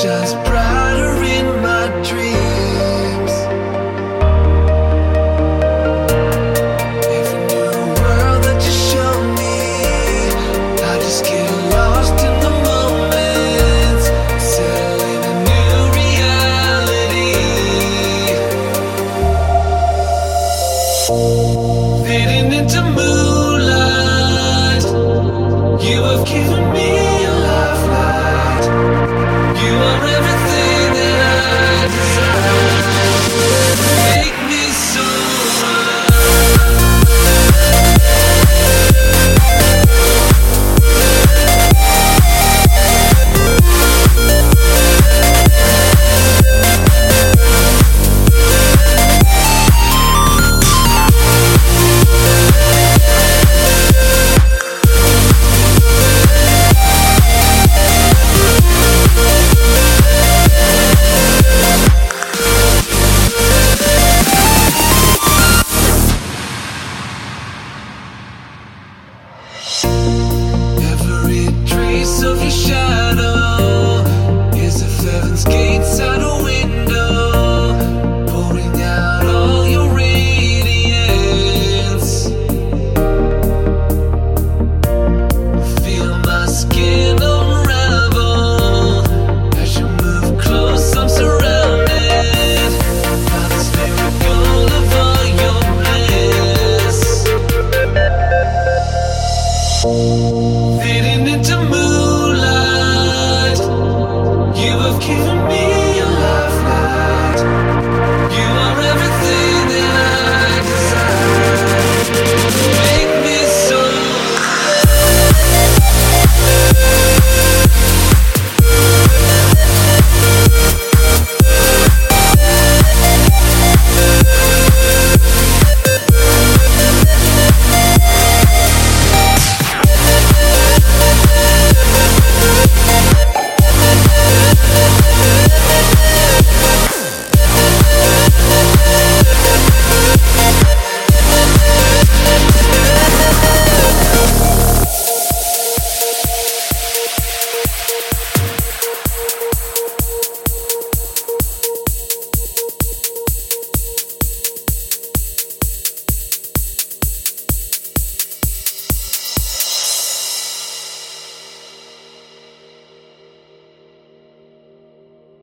shines brighter into moonlight, you have given me Oh.